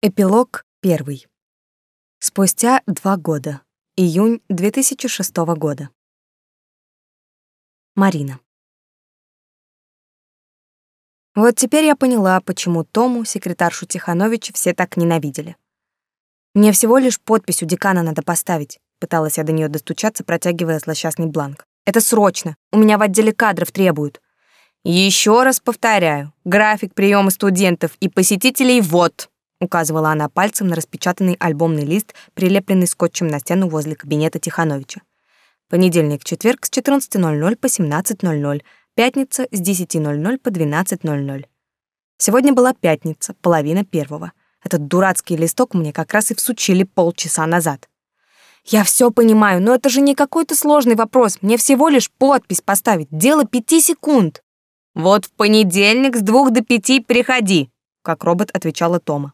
Эпилог первый. Спустя два года. Июнь 2006 года. Марина. Вот теперь я поняла, почему Тому, секретаршу Тихановича, все так ненавидели. Мне всего лишь подпись у декана надо поставить. Пыталась я до нее достучаться, протягивая злосчастный бланк. Это срочно. У меня в отделе кадров требуют. Еще раз повторяю. График приема студентов и посетителей вот указывала она пальцем на распечатанный альбомный лист, прилепленный скотчем на стену возле кабинета Тихановича. Понедельник, четверг с 14:00 по 17:00, пятница с 10:00 по 12:00. Сегодня была пятница, половина первого. Этот дурацкий листок мне как раз и всучили полчаса назад. Я все понимаю, но это же не какой-то сложный вопрос. Мне всего лишь подпись поставить. Дело пяти секунд. Вот в понедельник с двух до пяти приходи, как робот отвечала Тома.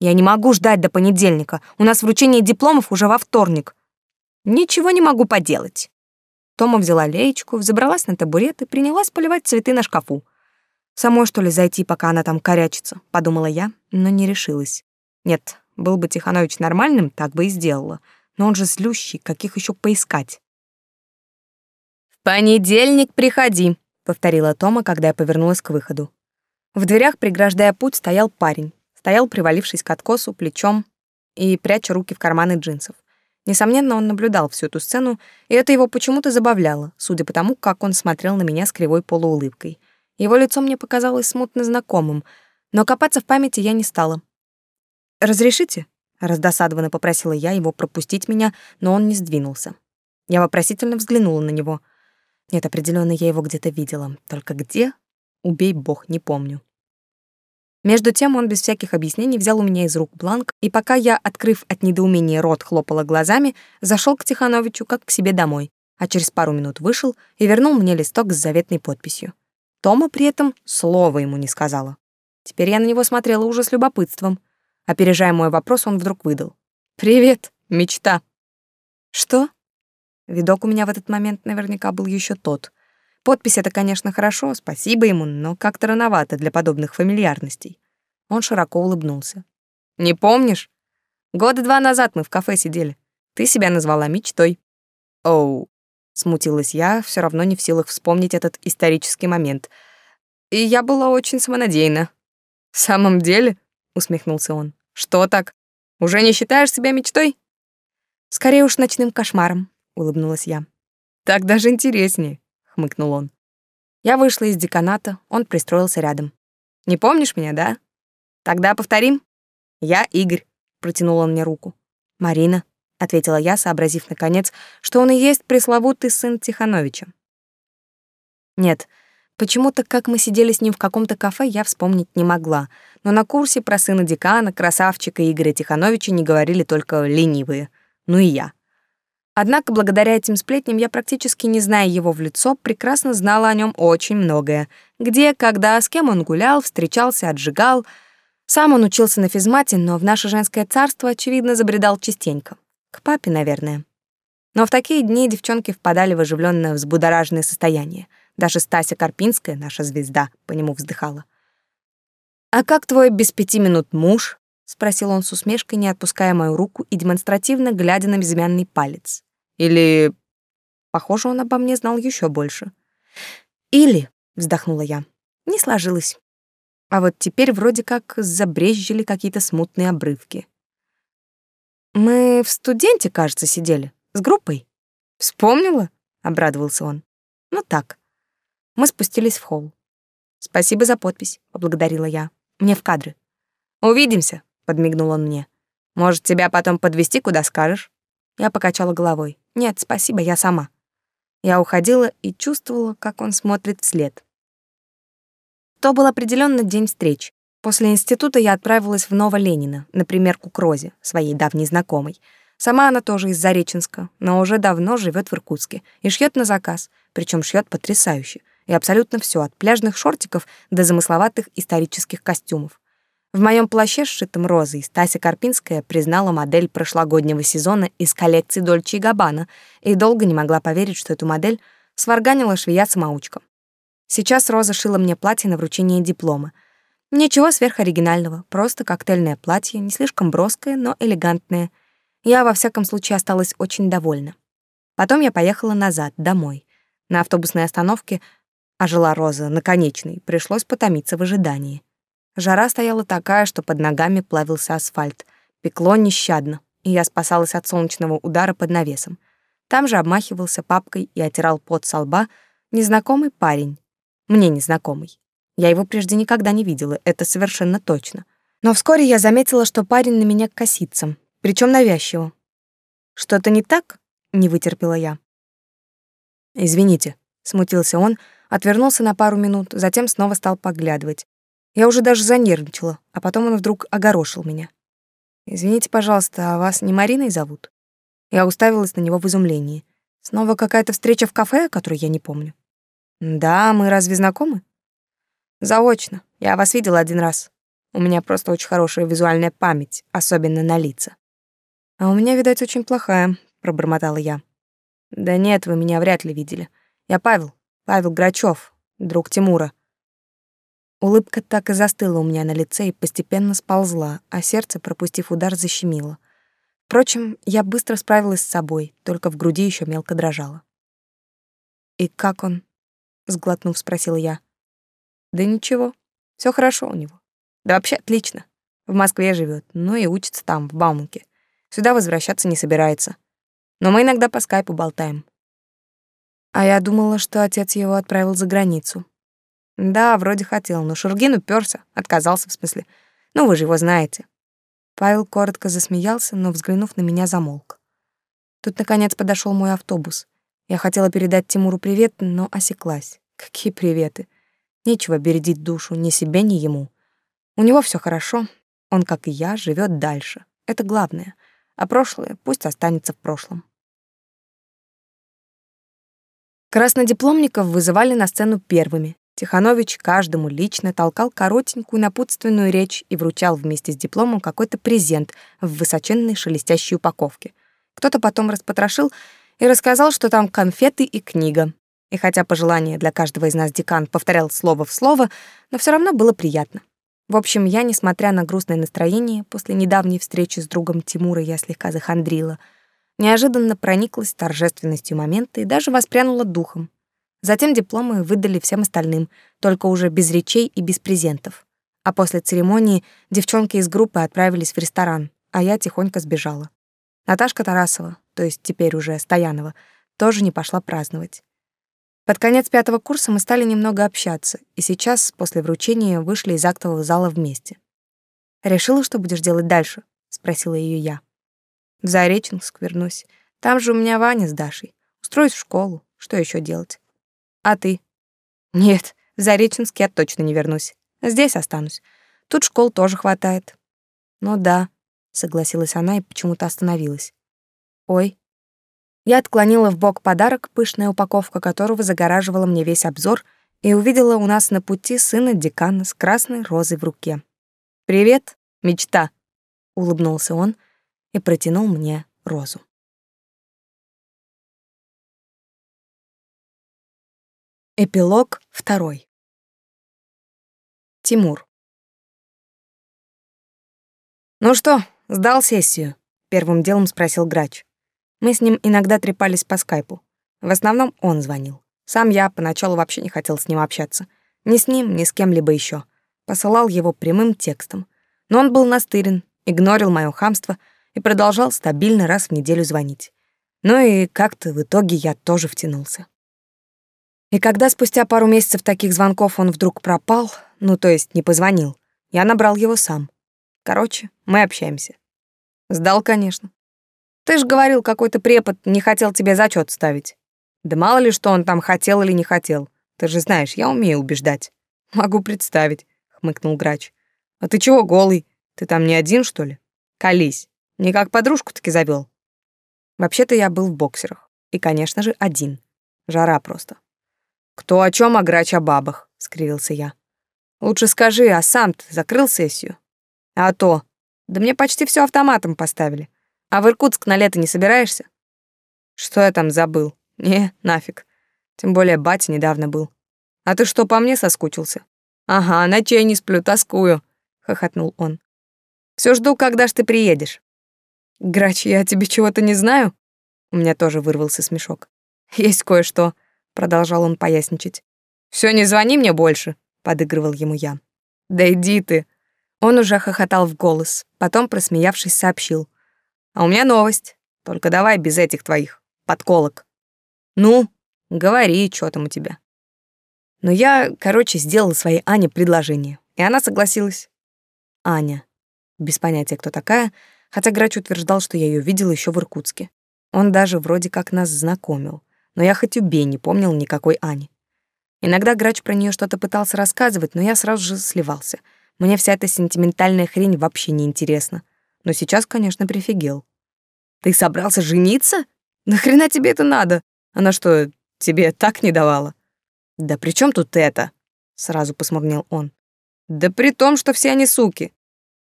Я не могу ждать до понедельника. У нас вручение дипломов уже во вторник. Ничего не могу поделать. Тома взяла леечку, взобралась на табурет и принялась поливать цветы на шкафу. Самой, что ли, зайти, пока она там корячится, подумала я, но не решилась. Нет, был бы Тиханович нормальным, так бы и сделала. Но он же злющий, каких еще поискать? «В понедельник приходи», — повторила Тома, когда я повернулась к выходу. В дверях, преграждая путь, стоял парень стоял, привалившись к откосу плечом и пряча руки в карманы джинсов. Несомненно, он наблюдал всю эту сцену, и это его почему-то забавляло, судя по тому, как он смотрел на меня с кривой полуулыбкой. Его лицо мне показалось смутно знакомым, но копаться в памяти я не стала. «Разрешите?» — раздосадованно попросила я его пропустить меня, но он не сдвинулся. Я вопросительно взглянула на него. Нет, определенно я его где-то видела. Только где? Убей бог, не помню. Между тем он без всяких объяснений взял у меня из рук бланк, и пока я, открыв от недоумения рот, хлопала глазами, зашел к Тихановичу как к себе домой, а через пару минут вышел и вернул мне листок с заветной подписью. Тома при этом слова ему не сказала. Теперь я на него смотрела уже с любопытством. Опережая мой вопрос, он вдруг выдал. «Привет, мечта». «Что?» Видок у меня в этот момент наверняка был еще тот. Подпись — это, конечно, хорошо, спасибо ему, но как-то рановато для подобных фамильярностей. Он широко улыбнулся. «Не помнишь? Года два назад мы в кафе сидели. Ты себя назвала мечтой». «Оу», — смутилась я, все равно не в силах вспомнить этот исторический момент. «И я была очень самонадеянна». «В самом деле?» — усмехнулся он. «Что так? Уже не считаешь себя мечтой?» «Скорее уж ночным кошмаром», — улыбнулась я. «Так даже интереснее хмыкнул он. Я вышла из деканата, он пристроился рядом. Не помнишь меня, да? Тогда повторим. Я Игорь, протянул он мне руку. Марина, ответила я, сообразив наконец, что он и есть пресловутый сын Тихановича. Нет, почему-то, как мы сидели с ним в каком-то кафе, я вспомнить не могла, но на курсе про сына декана, красавчика Игоря Тихановича не говорили только ленивые. Ну и я. Однако благодаря этим сплетням я практически не зная его в лицо, прекрасно знала о нем очень многое. Где, когда, с кем он гулял, встречался, отжигал. Сам он учился на физмате, но в наше женское царство, очевидно, забредал частенько. К папе, наверное. Но в такие дни девчонки впадали в оживленное взбудораженное состояние. Даже Стася Карпинская, наша звезда, по нему вздыхала. «А как твой без пяти минут муж?» — спросил он с усмешкой, не отпуская мою руку и демонстративно глядя на безымянный палец. Или... Похоже, он обо мне знал еще больше. Или, вздохнула я, не сложилось. А вот теперь вроде как забрезжили какие-то смутные обрывки. Мы в студенте, кажется, сидели. С группой. Вспомнила? Обрадовался он. Ну так. Мы спустились в холл. Спасибо за подпись, поблагодарила я. Мне в кадры. Увидимся, подмигнул он мне. Может, тебя потом подвести куда скажешь? Я покачала головой. Нет, спасибо, я сама. Я уходила и чувствовала, как он смотрит вслед. То был определенно день встреч. После института я отправилась в Ново-Ленина, на примерку к Розе, своей давней знакомой. Сама она тоже из Зареченска, но уже давно живет в Иркутске и шьет на заказ, причем шьет потрясающе. И абсолютно все, от пляжных шортиков до замысловатых исторических костюмов. В моем плаще, сшитом розой, Стася Карпинская признала модель прошлогоднего сезона из коллекции Дольче и Габбана и долго не могла поверить, что эту модель сварганила швея-самоучка. Сейчас Роза шила мне платье на вручение диплома. Ничего сверхоригинального, просто коктейльное платье, не слишком броское, но элегантное. Я, во всяком случае, осталась очень довольна. Потом я поехала назад, домой. На автобусной остановке, а жила Роза на конечной, пришлось потомиться в ожидании. Жара стояла такая, что под ногами плавился асфальт. Пекло нещадно, и я спасалась от солнечного удара под навесом. Там же обмахивался папкой и отирал пот со лба незнакомый парень. Мне незнакомый. Я его прежде никогда не видела, это совершенно точно. Но вскоре я заметила, что парень на меня косится, причем навязчиво. «Что-то не так?» — не вытерпела я. «Извините», — смутился он, отвернулся на пару минут, затем снова стал поглядывать. Я уже даже занервничала, а потом он вдруг огорошил меня. «Извините, пожалуйста, а вас не Мариной зовут?» Я уставилась на него в изумлении. Снова какая-то встреча в кафе, которую я не помню. «Да, мы разве знакомы?» Заочно. Я вас видела один раз. У меня просто очень хорошая визуальная память, особенно на лица. А у меня, видать, очень плохая, пробормотала я. Да нет, вы меня вряд ли видели. Я Павел, Павел Грачев, друг Тимура. Улыбка так и застыла у меня на лице и постепенно сползла, а сердце, пропустив удар, защемило. Впрочем, я быстро справилась с собой, только в груди еще мелко дрожало. «И как он?» — сглотнув, спросила я. Да ничего, все хорошо у него. Да вообще отлично. В Москве живет, ну и учится там, в Бауманке. Сюда возвращаться не собирается. Но мы иногда по скайпу болтаем. А я думала, что отец его отправил за границу. Да, вроде хотел, но Шургин уперся, отказался в смысле. Ну, вы же его знаете. Павел коротко засмеялся, но, взглянув на меня, замолк. Тут, наконец, подошел мой автобус. Я хотела передать Тимуру привет, но осеклась. Какие приветы? Нечего бередить душу ни себе, ни ему. У него все хорошо, он, как и я, живет дальше. Это главное. А прошлое пусть останется в прошлом. Краснодипломников вызывали на сцену первыми. Тиханович каждому лично толкал коротенькую напутственную речь и вручал вместе с дипломом какой-то презент в высоченной шелестящей упаковке. Кто-то потом распотрошил и рассказал, что там конфеты и книга. И хотя пожелание для каждого из нас декан повторял слово в слово, но все равно было приятно. В общем, я, несмотря на грустное настроение, после недавней встречи с другом Тимура я слегка захандрила, неожиданно прониклась торжественностью момента и даже воспрянула духом. Затем дипломы выдали всем остальным, только уже без речей и без презентов. А после церемонии девчонки из группы отправились в ресторан, а я тихонько сбежала. Наташка Тарасова, то есть теперь уже Стоянова, тоже не пошла праздновать. Под конец пятого курса мы стали немного общаться, и сейчас, после вручения, вышли из актового зала вместе. «Решила, что будешь делать дальше?» — спросила ее я. «В Зареченск вернусь. Там же у меня Ваня с Дашей. Устроюсь в школу. Что еще делать?» «А ты?» «Нет, в Зареченск я точно не вернусь. Здесь останусь. Тут школ тоже хватает». «Ну да», — согласилась она и почему-то остановилась. «Ой, я отклонила в бок подарок, пышная упаковка которого загораживала мне весь обзор, и увидела у нас на пути сына декана с красной розой в руке. «Привет, мечта!» — улыбнулся он и протянул мне розу. Эпилог второй. Тимур. «Ну что, сдал сессию?» — первым делом спросил грач. Мы с ним иногда трепались по скайпу. В основном он звонил. Сам я поначалу вообще не хотел с ним общаться. Ни с ним, ни с кем-либо еще. Посылал его прямым текстом. Но он был настырен, игнорил мое хамство и продолжал стабильно раз в неделю звонить. Ну и как-то в итоге я тоже втянулся. И когда спустя пару месяцев таких звонков он вдруг пропал, ну то есть не позвонил, я набрал его сам. Короче, мы общаемся. Сдал, конечно. Ты ж говорил, какой-то препод не хотел тебе зачет ставить. Да мало ли, что он там хотел или не хотел. Ты же знаешь, я умею убеждать. Могу представить, хмыкнул грач. А ты чего голый? Ты там не один, что ли? Колись. Не как подружку таки завел. Вообще-то я был в боксерах. И, конечно же, один. Жара просто. Кто о чем, а грач о бабах, скривился я. Лучше скажи, а сам закрыл сессию? А то. Да мне почти все автоматом поставили. А в Иркутск на лето не собираешься? Что я там забыл? Не, нафиг. Тем более батя недавно был. А ты что, по мне соскучился? Ага, ночей не сплю, тоскую, хохотнул он. Все жду, когда ж ты приедешь. Грач, я тебе чего-то не знаю? У меня тоже вырвался смешок. Есть кое-что, продолжал он поясничать. Все, не звони мне больше, подыгрывал ему я. Да иди ты. Он уже хохотал в голос, потом, просмеявшись, сообщил: "А у меня новость. Только давай без этих твоих подколок. Ну, говори, что там у тебя?" Но я, короче, сделала своей Ане предложение, и она согласилась. Аня. Без понятия, кто такая, хотя Грач утверждал, что я ее видела еще в Иркутске. Он даже вроде как нас знакомил, но я хоть убей не помнил никакой Ани. Иногда Грач про нее что-то пытался рассказывать, но я сразу же сливался. Мне вся эта сентиментальная хрень вообще не интересна. Но сейчас, конечно, прифигел. «Ты собрался жениться? Нахрена тебе это надо? Она что, тебе так не давала?» «Да при чем тут это?» — сразу посмурнел он. «Да при том, что все они суки.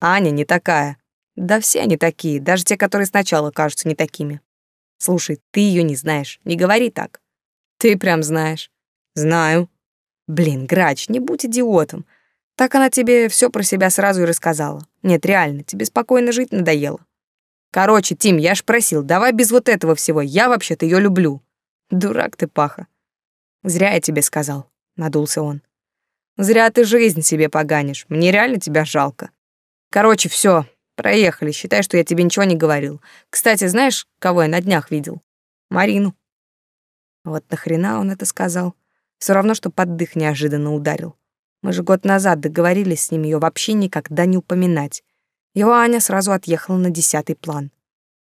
Аня не такая. Да все они такие, даже те, которые сначала кажутся не такими. Слушай, ты ее не знаешь, не говори так. Ты прям знаешь. Знаю. Блин, Грач, не будь идиотом. Так она тебе все про себя сразу и рассказала. Нет, реально, тебе спокойно жить надоело. Короче, Тим, я ж просил, давай без вот этого всего. Я вообще-то ее люблю. Дурак ты, Паха. Зря я тебе сказал, надулся он. Зря ты жизнь себе поганишь. Мне реально тебя жалко. Короче, все, проехали. Считай, что я тебе ничего не говорил. Кстати, знаешь, кого я на днях видел? Марину. Вот нахрена он это сказал? Все равно, что под дых неожиданно ударил. Мы же год назад договорились с ним ее вообще никогда не упоминать. Его Аня сразу отъехала на десятый план.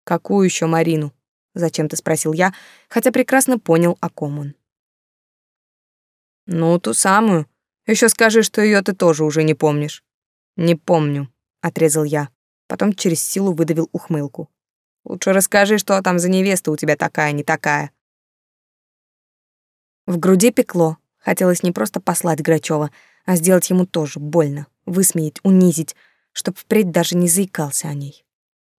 «Какую еще Марину?» — зачем-то спросил я, хотя прекрасно понял, о ком он. Ну, ту самую. Еще скажи, что ее ты тоже уже не помнишь. Не помню, отрезал я. Потом через силу выдавил ухмылку. Лучше расскажи, что там за невеста у тебя такая, не такая. В груди пекло. Хотелось не просто послать Грачева, а сделать ему тоже больно, высмеять, унизить, чтоб впредь даже не заикался о ней.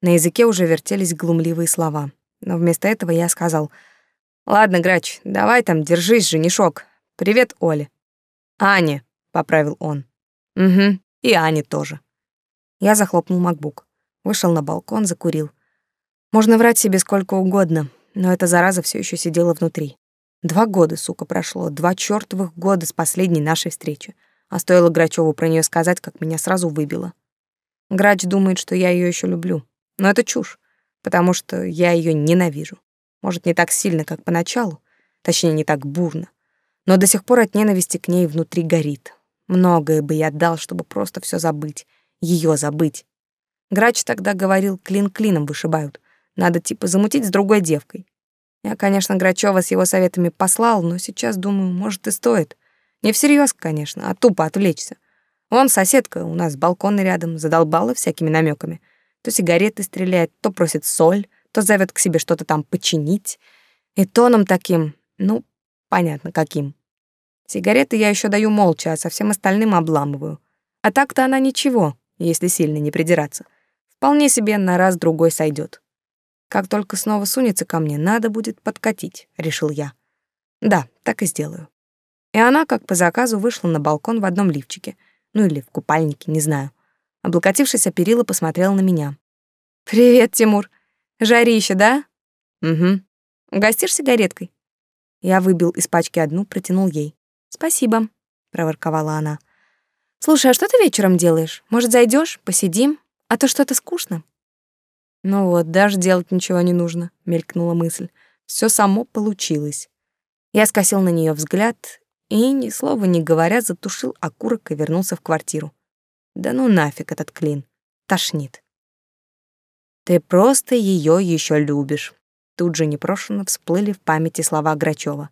На языке уже вертелись глумливые слова, но вместо этого я сказал: "Ладно, Грач, давай там, держись, женишок, Привет, Оля. Ане, поправил он. Угу, и Ане тоже. Я захлопнул макбук, вышел на балкон, закурил. Можно врать себе сколько угодно, но эта зараза все еще сидела внутри. Два года, сука, прошло, два чёртовых года с последней нашей встречи. А стоило Грачеву про нее сказать, как меня сразу выбило. Грач думает, что я ее еще люблю. Но это чушь, потому что я ее ненавижу. Может, не так сильно, как поначалу, точнее, не так бурно но до сих пор от ненависти к ней внутри горит. Многое бы я отдал, чтобы просто все забыть, ее забыть. Грач тогда говорил, клин клином вышибают. Надо типа замутить с другой девкой. Я, конечно, Грачева с его советами послал, но сейчас думаю, может и стоит. Не всерьез, конечно, а тупо отвлечься. Вон соседка у нас балкон рядом, задолбала всякими намеками. То сигареты стреляет, то просит соль, то зовет к себе что-то там починить. И тоном таким, ну, понятно, каким. Сигареты я еще даю молча, а со всем остальным обламываю. А так-то она ничего, если сильно не придираться. Вполне себе на раз-другой сойдет. Как только снова сунется ко мне, надо будет подкатить, решил я. Да, так и сделаю. И она, как по заказу, вышла на балкон в одном лифчике. Ну или в купальнике, не знаю. Облокотившись о перила, посмотрела на меня. «Привет, Тимур. Жарище, да?» «Угу. Угостишь сигареткой?» Я выбил из пачки одну, протянул ей. Спасибо, проворковала она. Слушай, а что ты вечером делаешь? Может, зайдешь, посидим? А то что-то скучно. Ну вот, даже делать ничего не нужно, мелькнула мысль. Все само получилось. Я скосил на нее взгляд и, ни слова не говоря, затушил окурок и вернулся в квартиру. Да ну нафиг этот клин. Тошнит. Ты просто ее еще любишь. Тут же непрошено всплыли в памяти слова Грачева.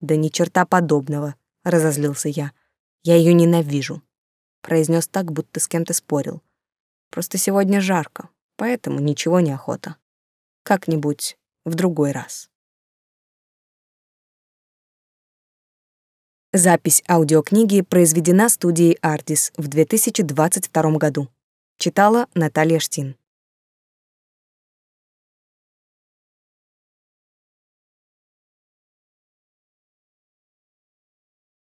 Да ни черта подобного разозлился я. Я ее ненавижу, произнес так, будто с кем-то спорил. Просто сегодня жарко, поэтому ничего не охота. Как-нибудь в другой раз. Запись аудиокниги произведена студией Ardis в 2022 году. Читала Наталья Штин.